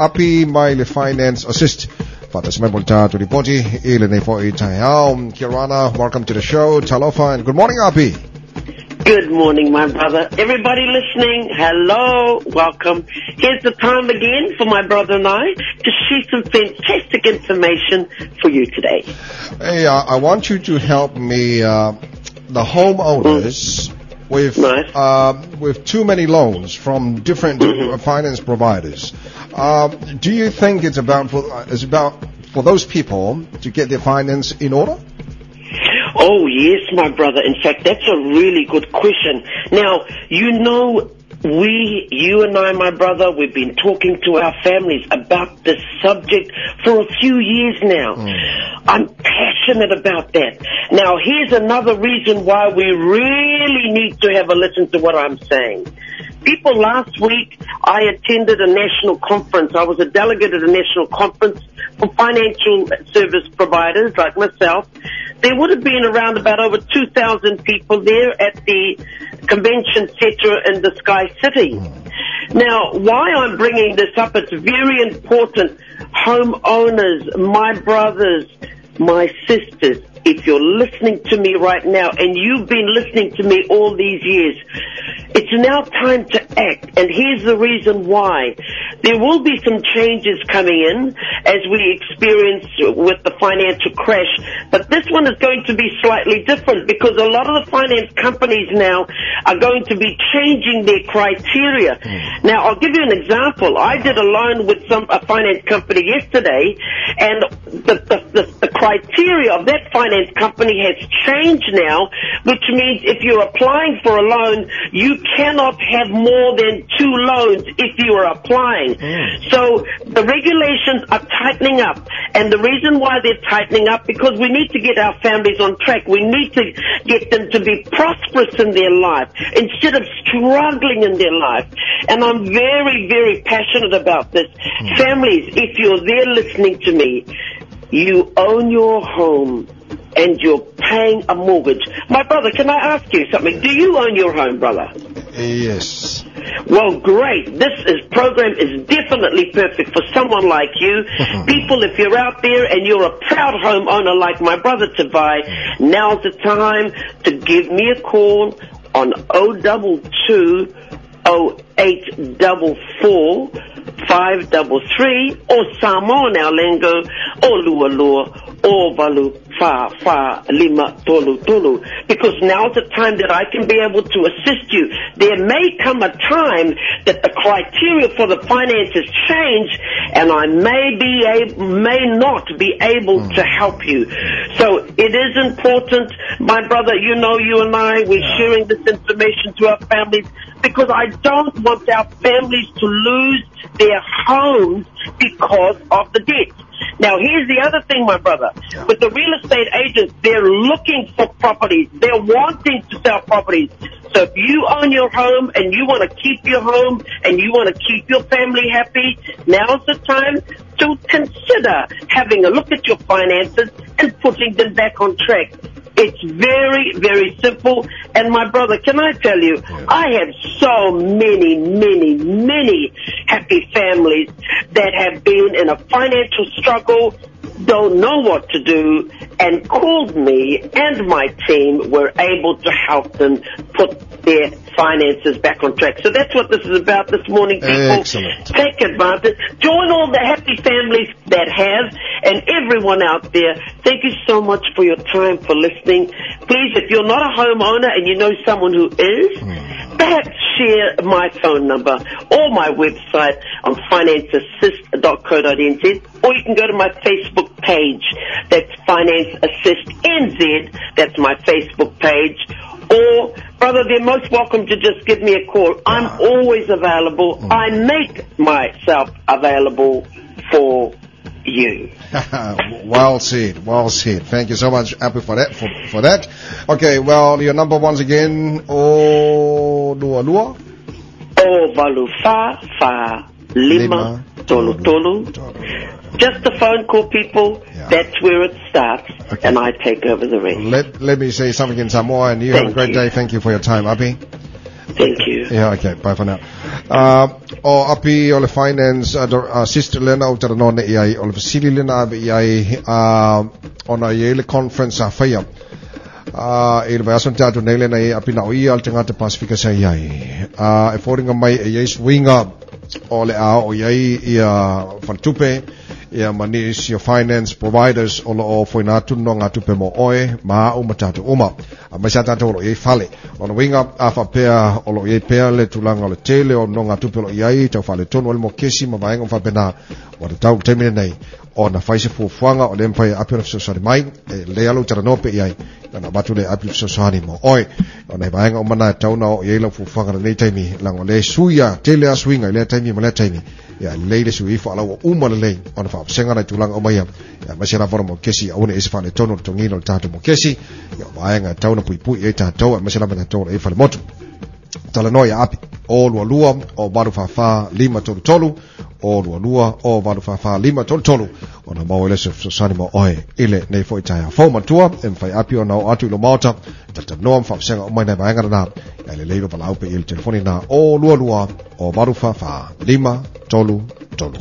Api mai finance assist. Fatas Mebulta to the body, Ilene for Itayao. Kirana, welcome to the show. Talofa and good morning, Api. Good morning, my brother. Everybody listening, hello, welcome. Here's the time again for my brother and I to share some fantastic information for you today. Hey, uh, I want you to help me, uh, the homeowners with uh, with too many loans from different uh, finance providers. Um, do you think it's about for, uh, it's about for those people to get their finance in order? Oh, yes, my brother. In fact, that's a really good question. Now, you know, we, you and I, my brother, we've been talking to our families about this subject for a few years now. I'm passionate about that. Now, here's another reason why we really need to have a listen to what I'm saying. People last week, I attended a national conference. I was a delegate at a national conference for financial service providers like myself. There would have been around about over 2,000 people there at the convention center in the Sky City. Now, why I'm bringing this up, it's very important. Homeowners, my brothers, my sisters, if you're listening to me right now and you've been listening to me all these years, it's now time to act. And here's the reason why. There will be some changes coming in as we experience with the financial crash, but this one is going to be slightly different because a lot of the finance companies now are going to be changing their criteria. Hmm. Now, I'll give you an example. I did a loan with some a finance company yesterday, and the, the, the, the criteria of that finance company has changed now, which means if you're applying for a loan, you cannot have more than two loans if you are applying. Hmm. So the regulations are tightening up, and the reason why they're tightening up because we need to get our families on track. We need to get them to be prosperous in their life instead of struggling in their life. And I'm very, very passionate about this. Hmm. Families, if you're there listening to me, you own your home and you're paying a mortgage. My brother, can I ask you something? Do you own your home, brother? Yes. Well, great. This is, program is definitely perfect for someone like you. People, if you're out there and you're a proud homeowner like my brother Tavai, now's the time to give me a call on 022 0844 533 or Samoan our lingo or Lua Lua or Valu Fa Fa Lima Tolu Tolu because now's the time that I can be able to assist you. There may come a time that the criteria for the finances change and I may be able, may not be able hmm. to help you. So it is important, my brother, you know you and I, we're sharing this information to our families because I don't want our families to lose their homes because of the debt. Now here's the other thing, my brother. With the real estate agents, they're looking for properties. They're wanting to sell properties. So if you own your home and you want to keep your home and you want to keep your family happy, now's the time to consider having a look at your finances and putting them back on track. It's very, very simple. And my brother, can I tell you, I have so many, many, many happy families that have been in a financial struggle, don't know what to do, and called me and my team were able to help them put their finances back on track. So that's what this is about this morning, people. Excellent. Take advantage. Join all the happy families that have, and everyone out there. Thank you so much for your time, for listening. Please, if you're not a homeowner and you know someone who is, hmm. perhaps share my phone number or my website on financeassist.co.nz, or you can go to my Facebook page. That's Finance Assist NZ. That's my Facebook page. Or, brother, they're most welcome to just give me a call. I'm always available. I make myself available for you. well said, well said. Thank you so much, Api, for that. For, for that. Okay, well, your number once again, oh, Lua Lua. O valu fa fa lima tolu tolu. Just a phone call, people. Yeah. That's where it starts, Okay. and I take over the rest. Let, let me say something in Samoa, and you have a great you. day. Thank you for your time, Api. Thank you. Yeah, okay, bye for now. Uh, o api o le finance uh, uh, sister lena o tara nona i ai o le fasili lena ave i ai uh, ona i le conference a whaia. Uh, e le vai asan tātou nei lena i api na o al te ngata Pasifika sa i ai. Uh, e fōringa mai e iei swinga o le a o iei i a whantupe ia manisi o finance providers o lo o foi na tuno ngā tupe mo oe ma o matatu uma. A mai sa tātou lo iei fale o na winga a fa pea o lo iei pea le tulanga o le tele o no ngā tupe lo iei tau fale tonu o le mo kesi ma vaenga o fa pena o le tau temine nei o na faise fuafuanga o le mpai api o fisosari mai e le alu tara nope iai na na batu le api o fisosari mo. Oe o na vaenga o mana tau na o iei la fuafuanga nei taimi lango le suia tele a swinga i le taimi ma le taimi ia leile sui fo ala uma le lei. Ona fa senga na tulanga o mai ia ma sera fora mo kesi ona ese fa le tono to ngino tatu mo kesi. Ia vaenga tau na pui pui e tatu ma sera mana tau e fa le motu tala noia api o lua lua o baru fa fa lima tolu tolu o lua lua o baru fa fa lima tolu tolu. Ona mau ele se sani mo oe ile nei fo itaya fo matua em fai api ona o atu ilo mauta tata noam fa senga o mai nei vaenga na ia le leiro pala upe il telefoni na o lua lua o baru fa fa lima tolu tolu